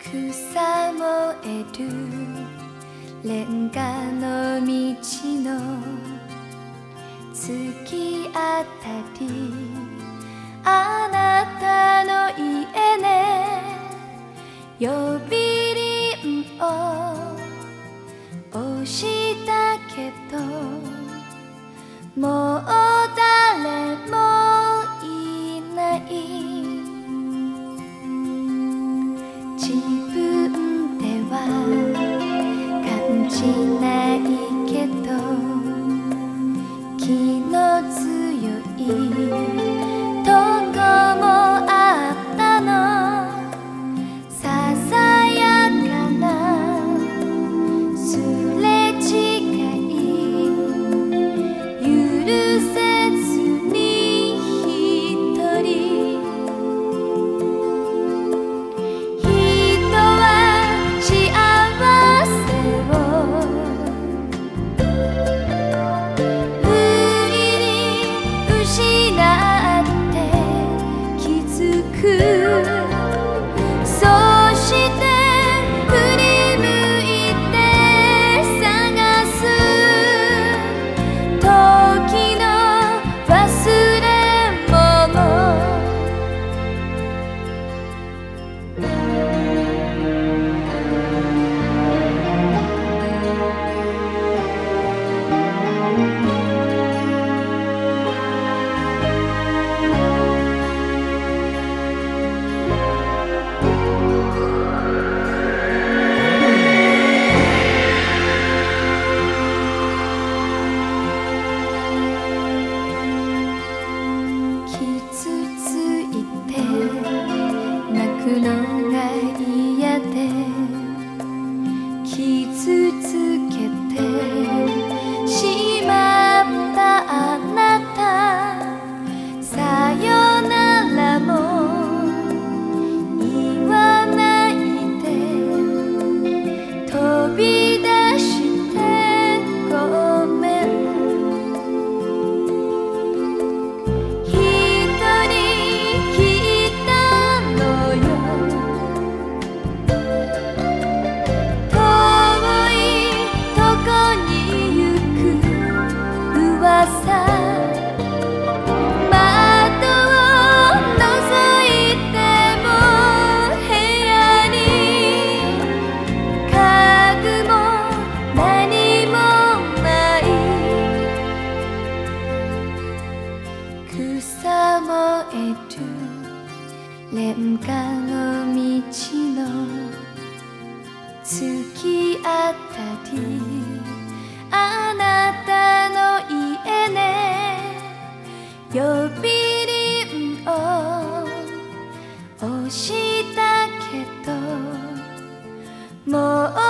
草燃えるレンガの道の月あたり。あなたの家ね。呼び鈴を押したくなさ燃えるレンガの道の突き当たりあなたの家ね呼び鈴を押したけどもう